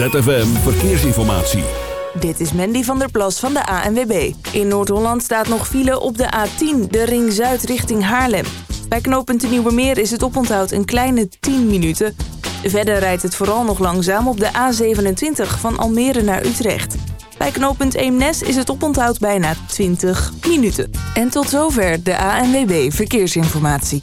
ZFM Verkeersinformatie. Dit is Mandy van der Plas van de ANWB. In Noord-Holland staat nog file op de A10, de Ring Zuid richting Haarlem. Bij knooppunt de Nieuwe Meer is het oponthoud een kleine 10 minuten. Verder rijdt het vooral nog langzaam op de A27 van Almere naar Utrecht. Bij knooppunt Eemnes is het oponthoud bijna 20 minuten. En tot zover de ANWB Verkeersinformatie.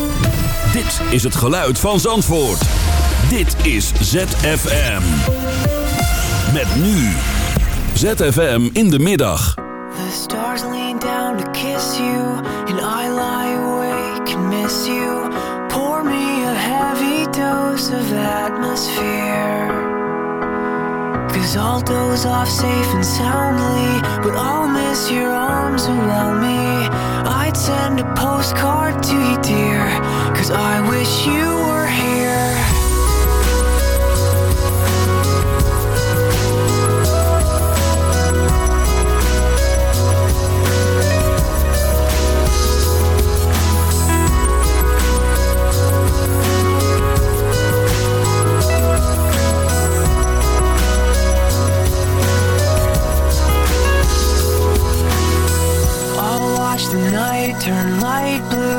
Dit is het geluid van Zandvoort. Dit is ZFM. Met nu. ZFM in de middag. The stars lean down to kiss you And I lie awake and miss you Pour me a heavy dose of atmosphere Cause I'll doze off safe and soundly But I'll miss your arms around me I'd send a postcard to you dear Cause I wish you were here. Turn light blue,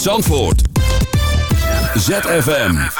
vanuit Zandvoort. ZFM.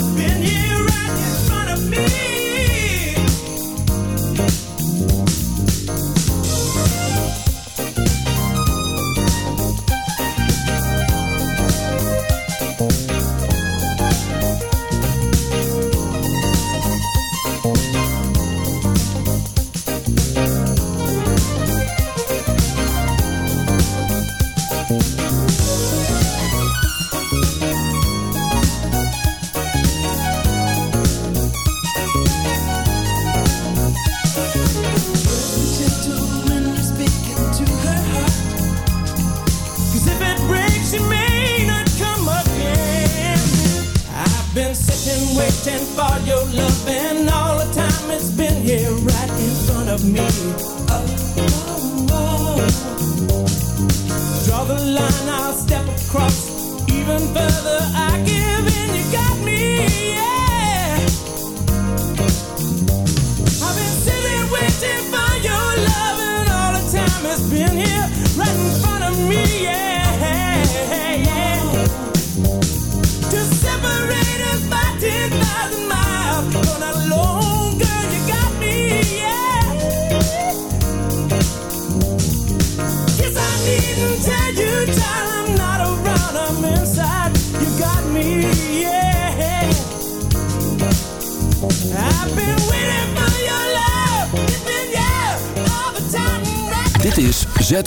Yes, I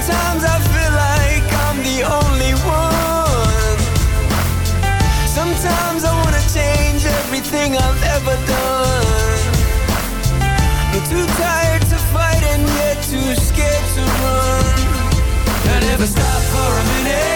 Sometimes I feel like I'm the only one. Sometimes I wanna change everything I've ever done. I'm too tired to fight and yet too scared to run. I never stop for a minute.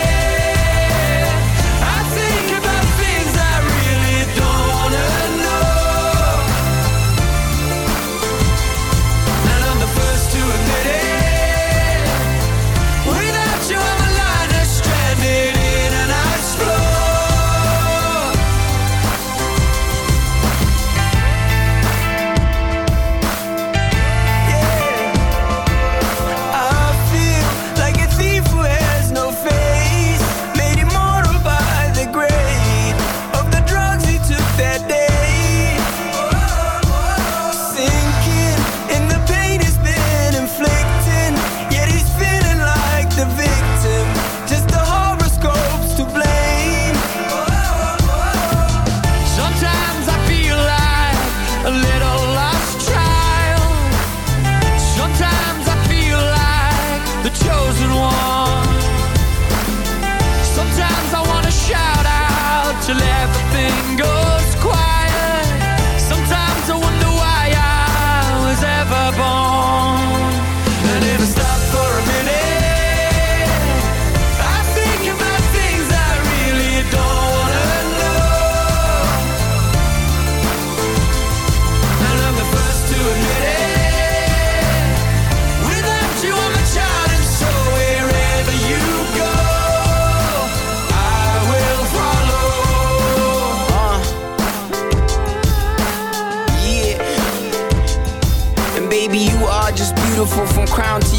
Beautiful from crown to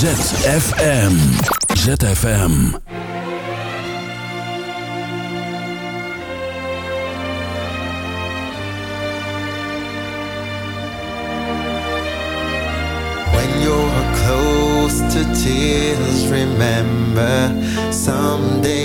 ZFM. ZFM. When you're close to tears, remember someday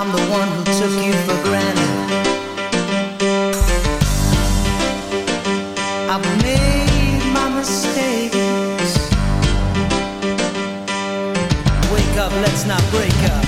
I'm the one who took you for granted. I've made my mistakes. Wake up, let's not break up.